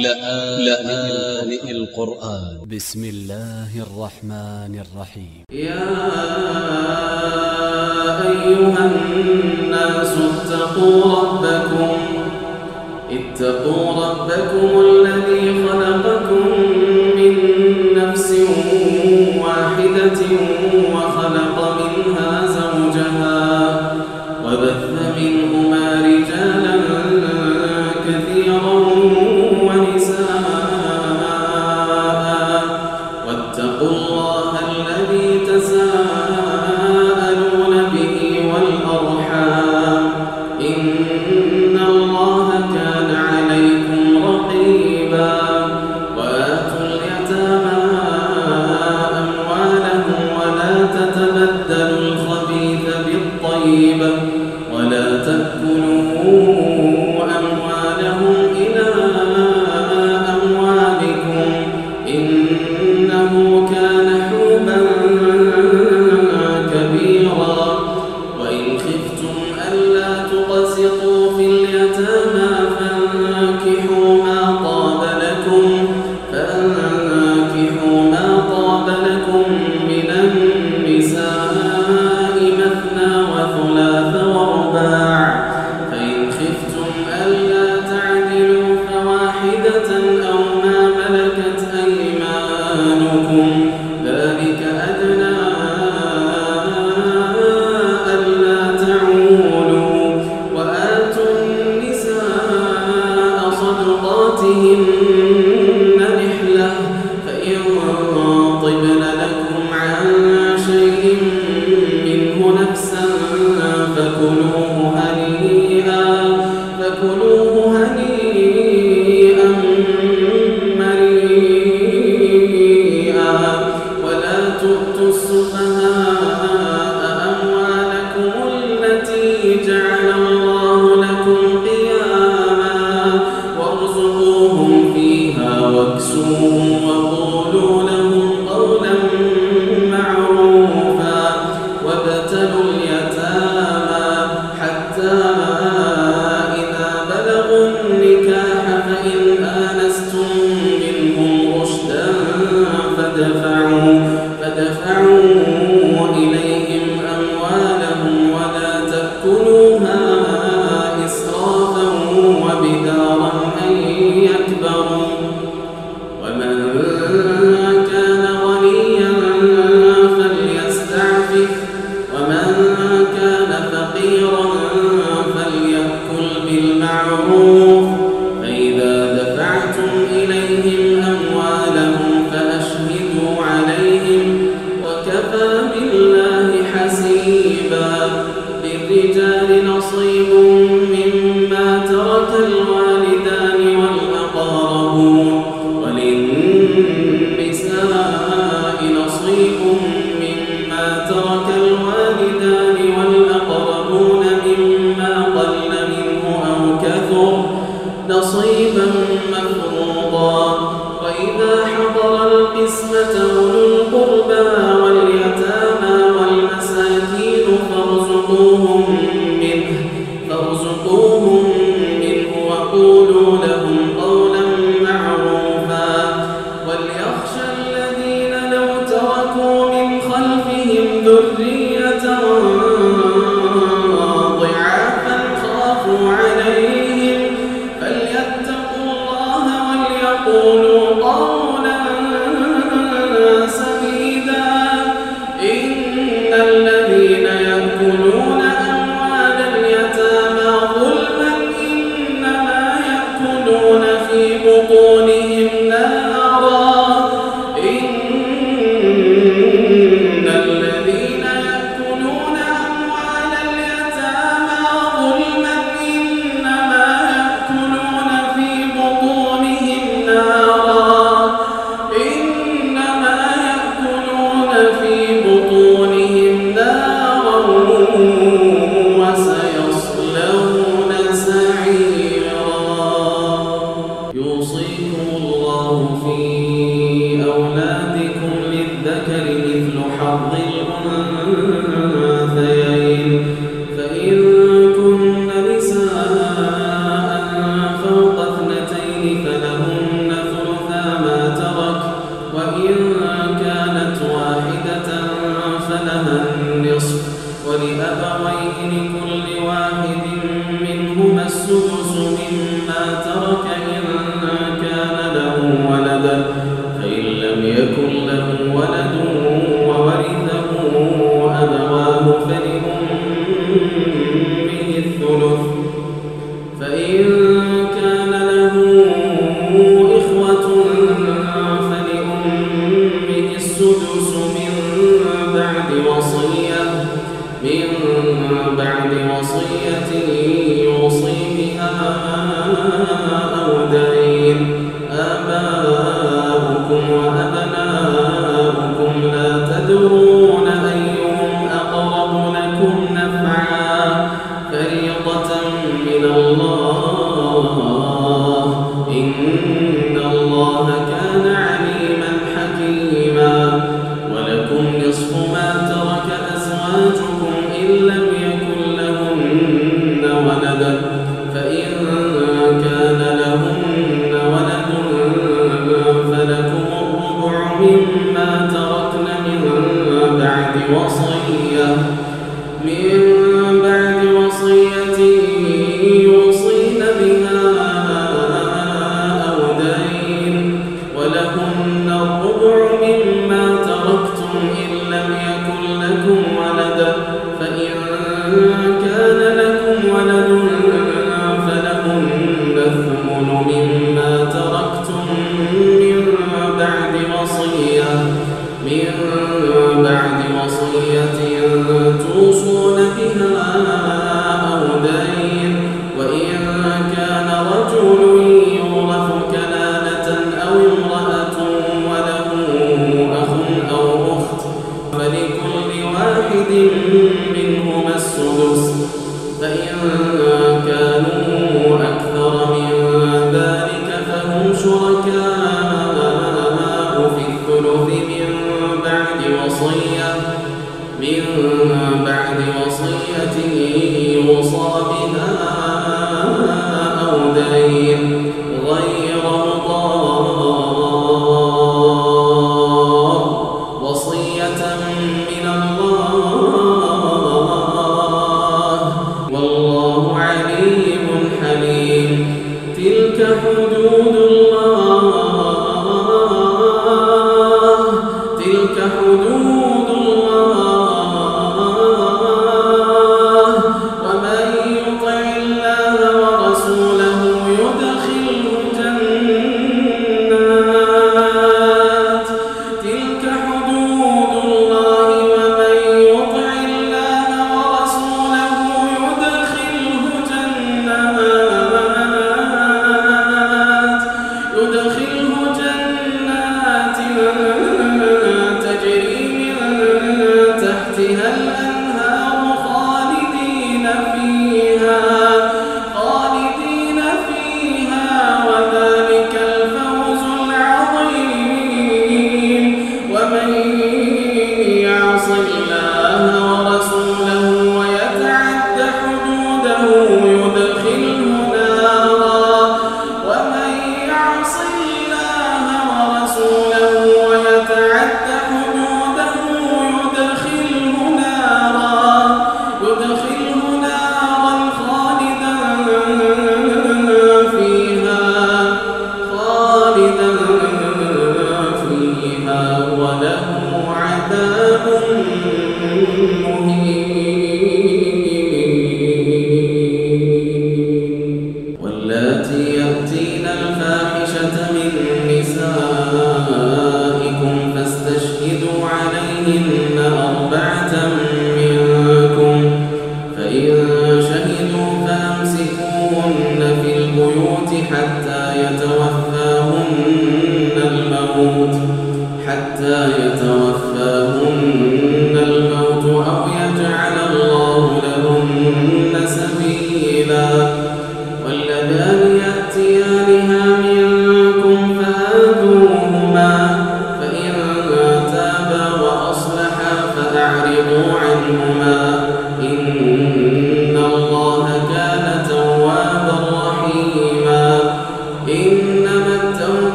لآن القرآن. ب س م ا ل ل ه ا ل ر ح م ن ا ل ر ح ي م يا أيها الناس اتقوا ربكم. اتقوا ربكم الذي خلقكم من نفس واحدة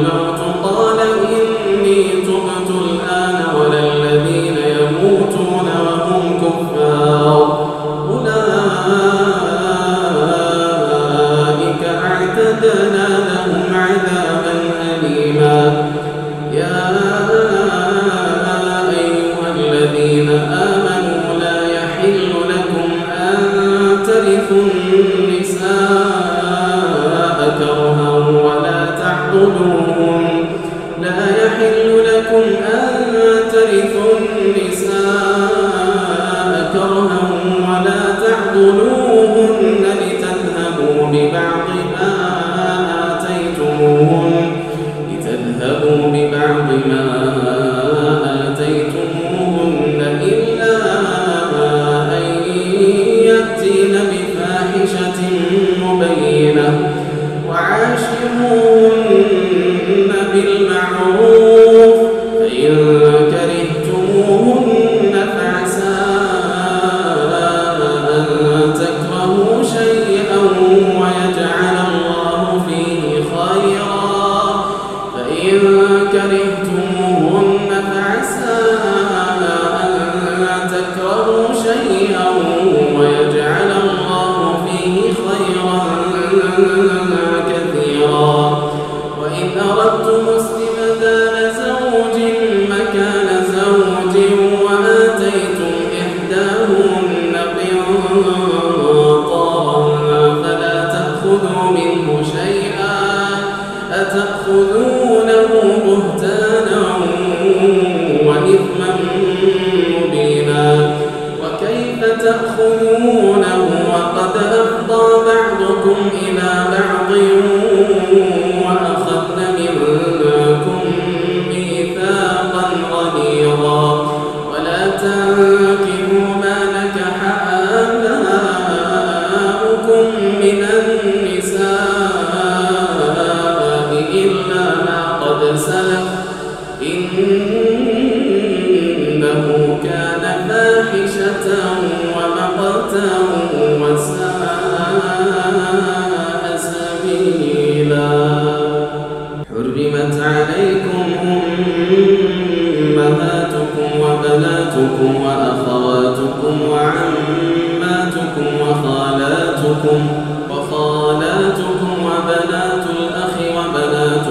no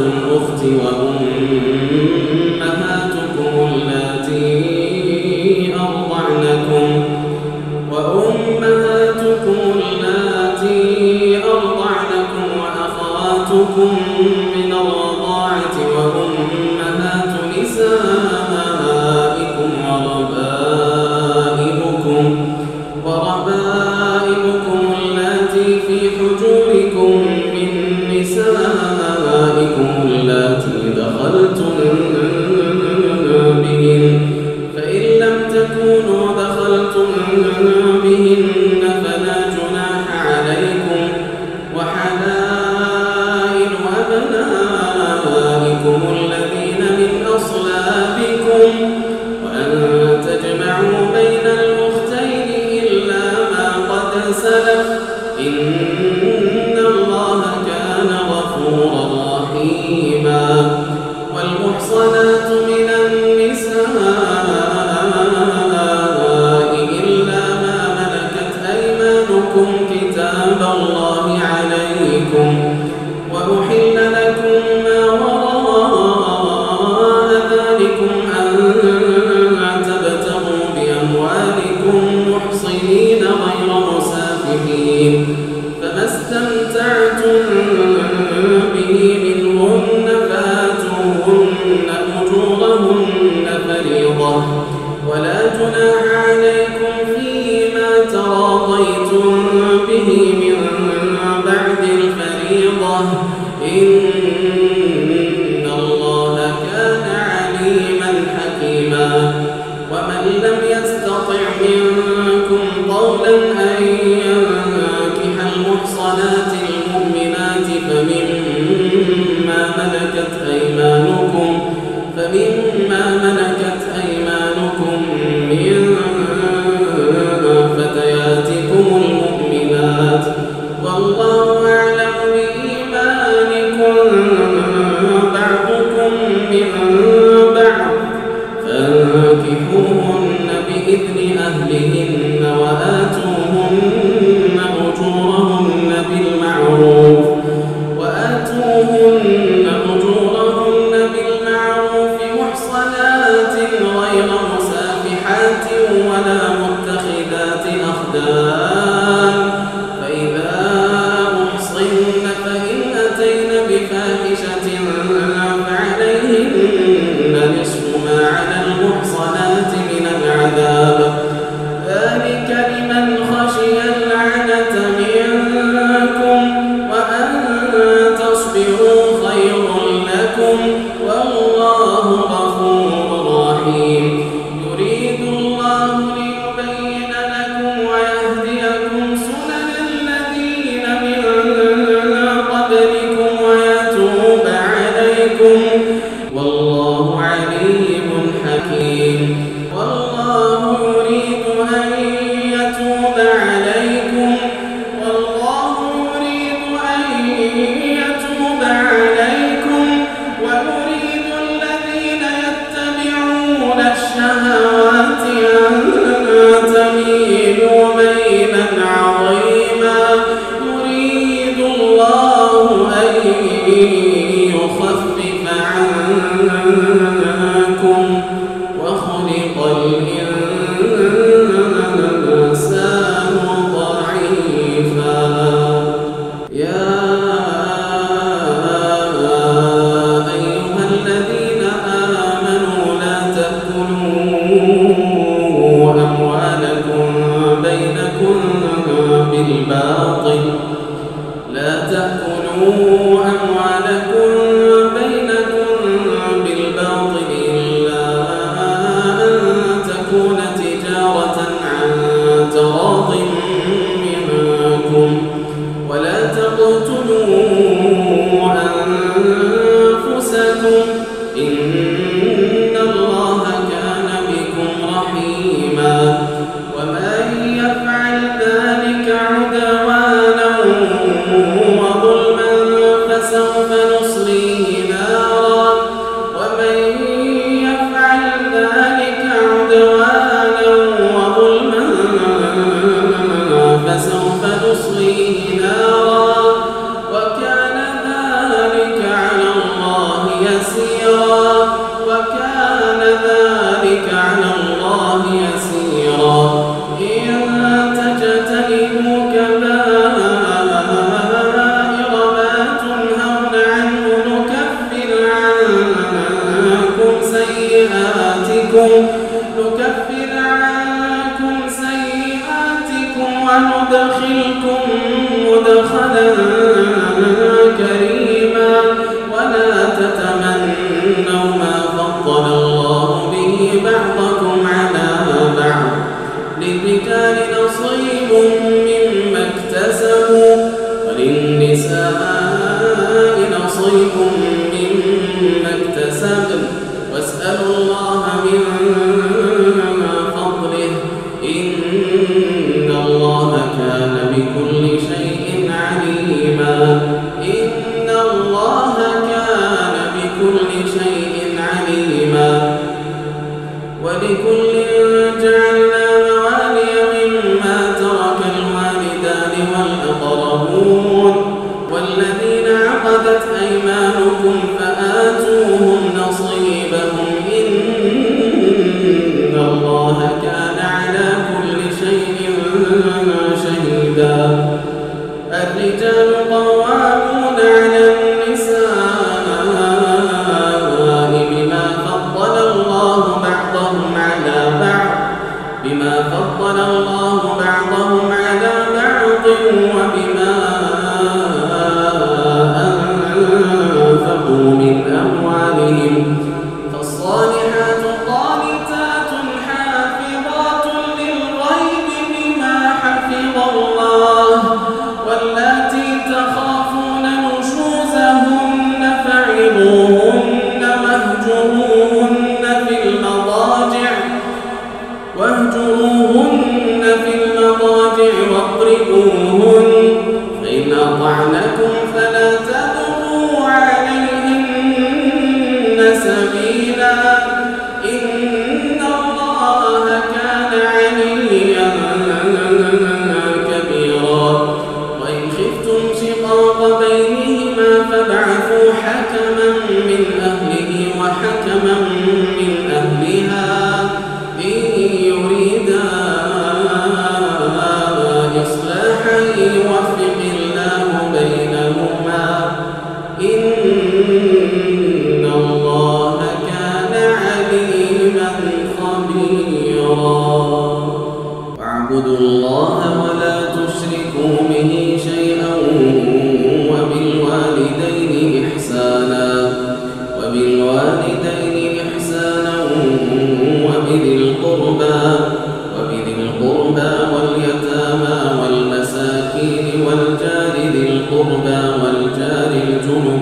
أخواتكم أختي وأمهاتكم التي فاحشة فعليهن نصف ما على المحسنين والذين ينفقون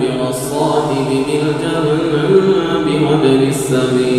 أموالهم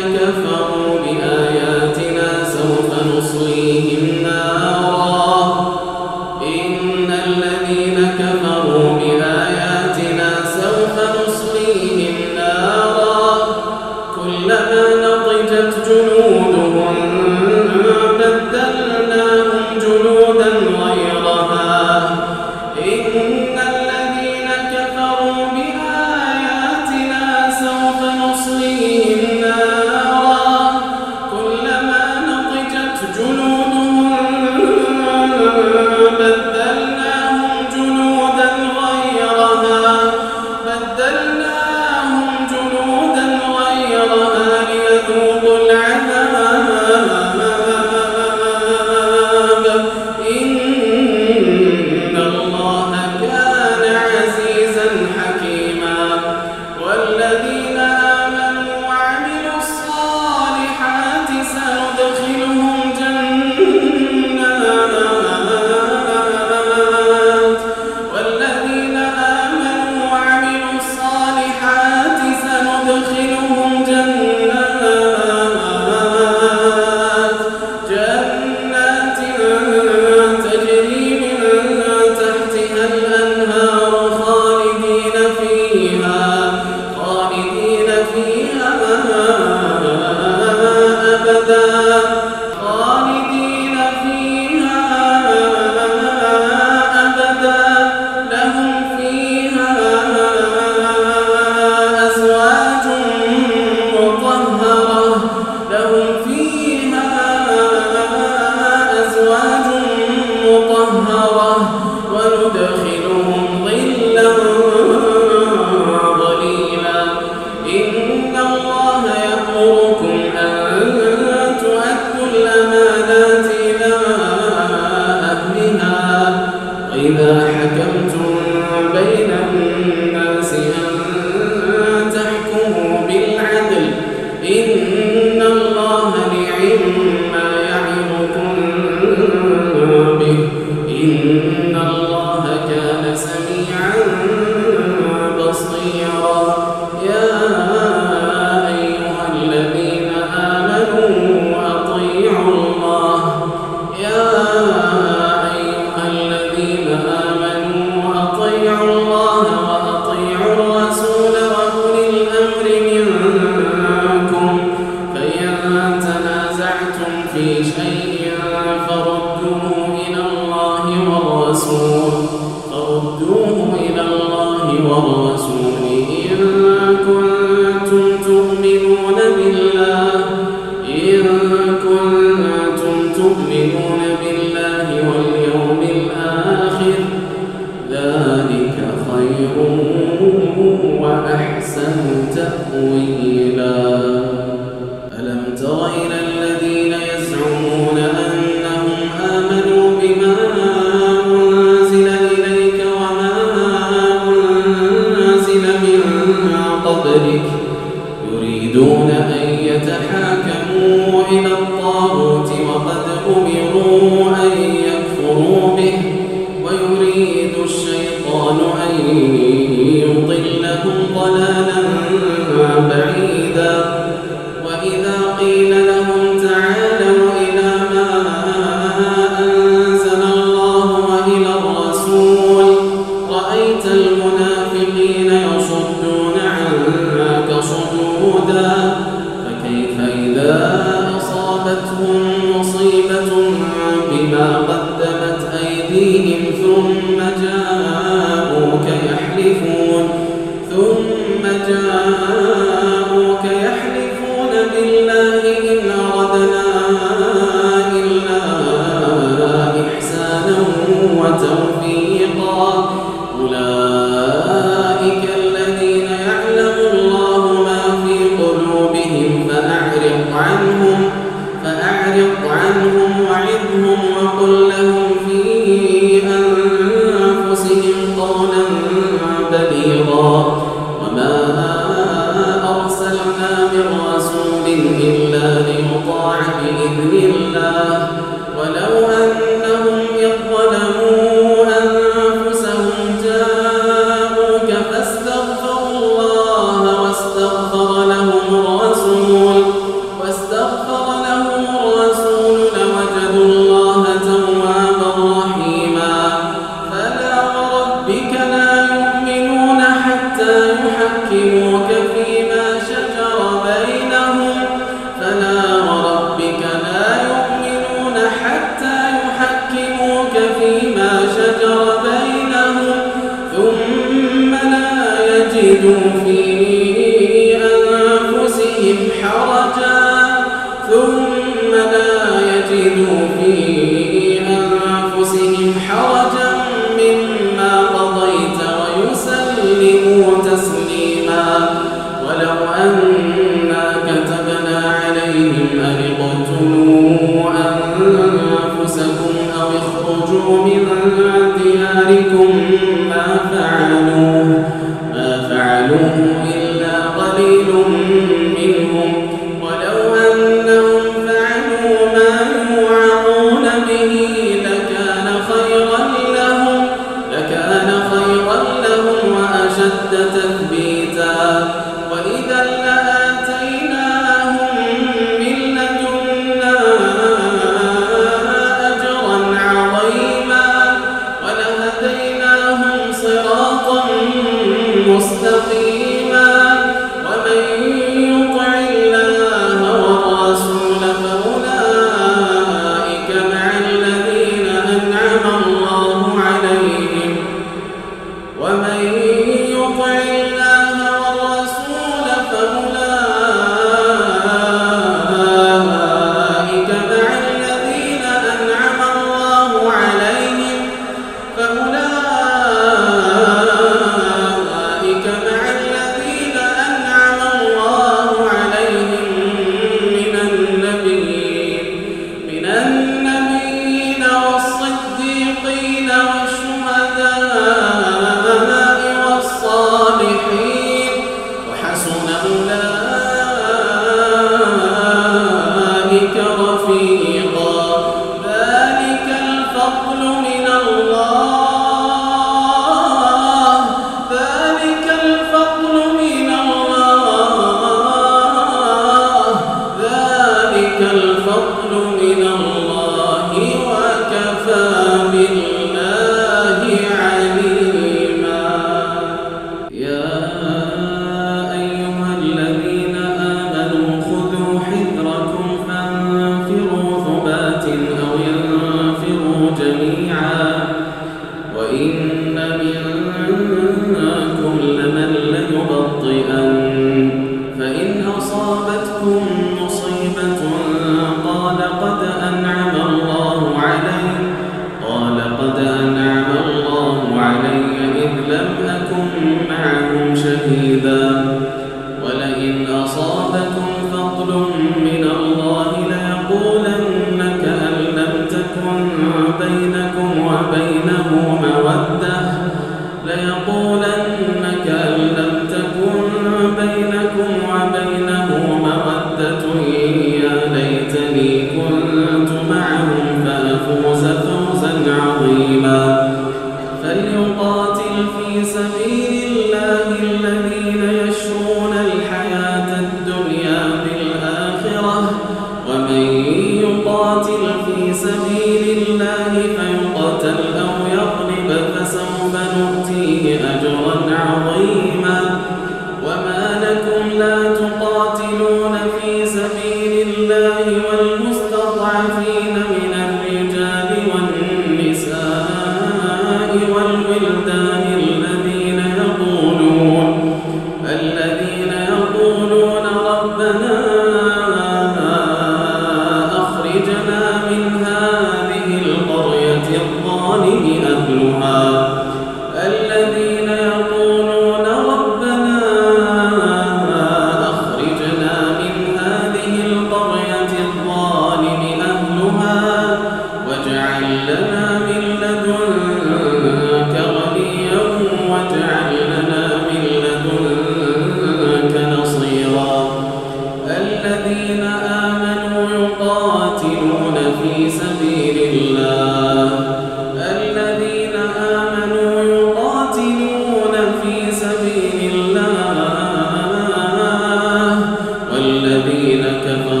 الذين كفروا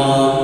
الله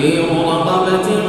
فضل الله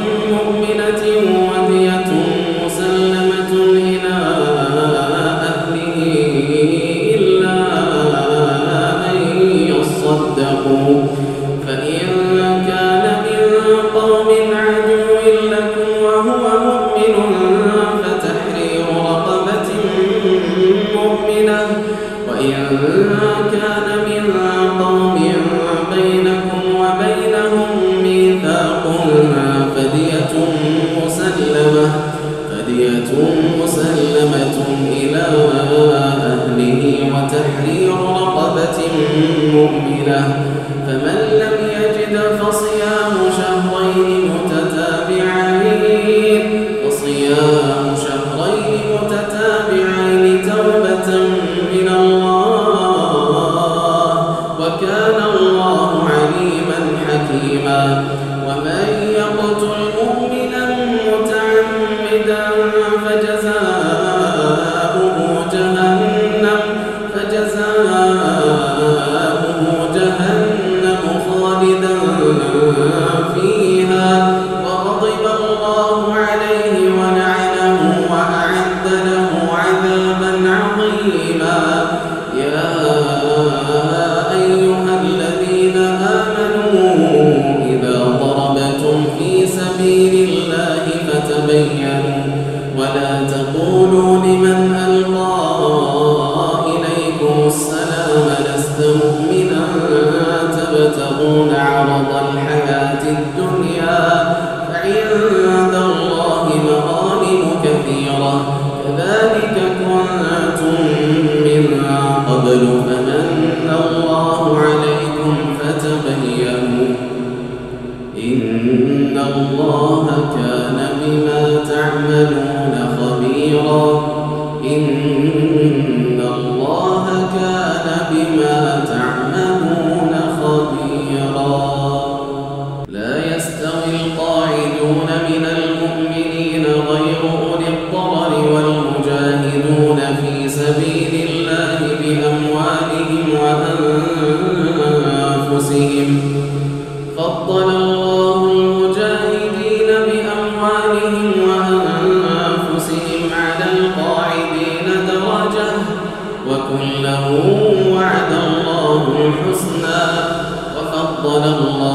على الله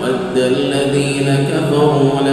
كان خوانا أثيما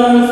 كفروا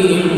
الناس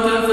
no.